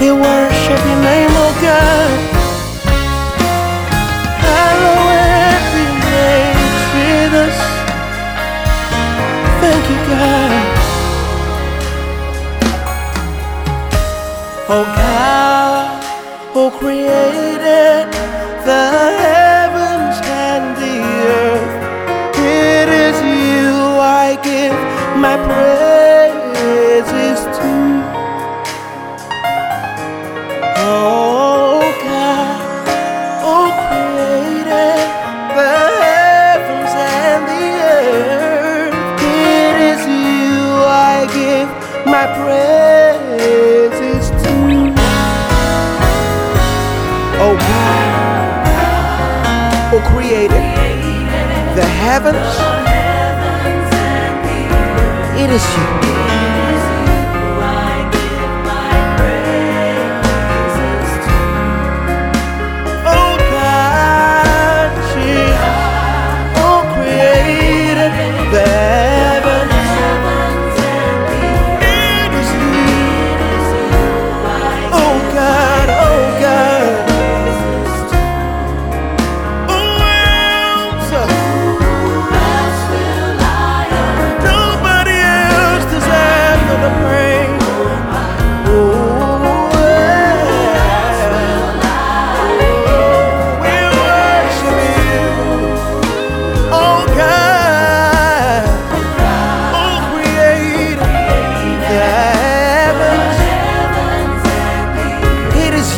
We worship your name, oh God. Hallowed be your name, Jesus. Thank you, God. Oh God, who created the heavens and the earth, it is you I give my praise. who created the heavens. It is you.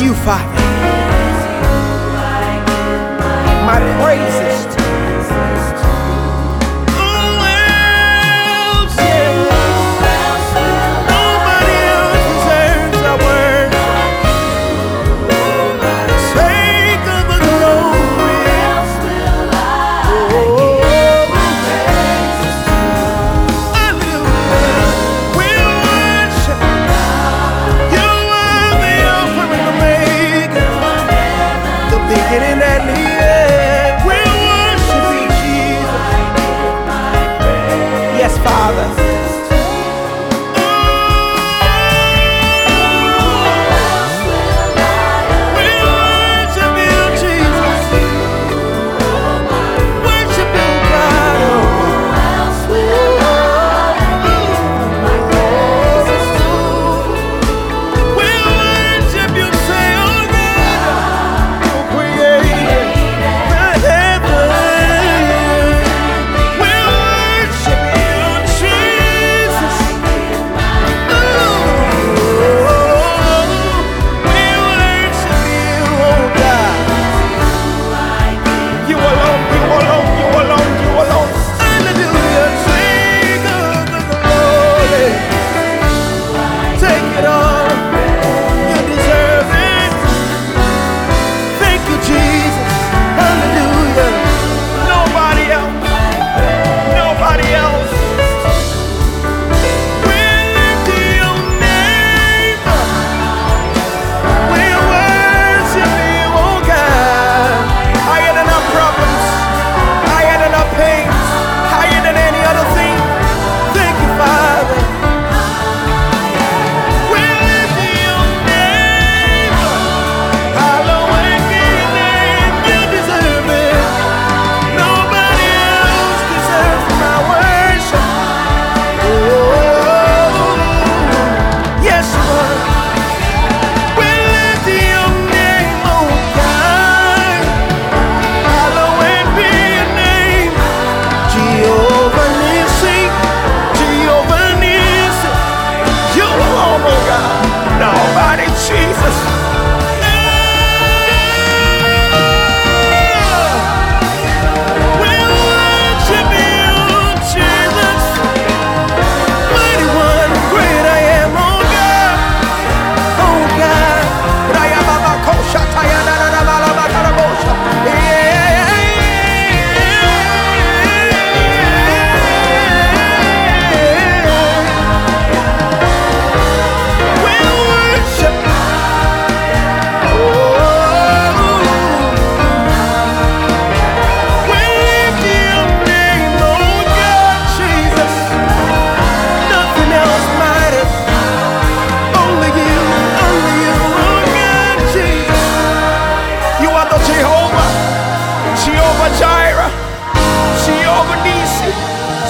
you, Father. My praises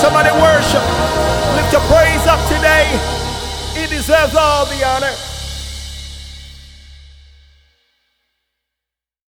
Somebody worship. Lift your praise up today. He deserves all the honor.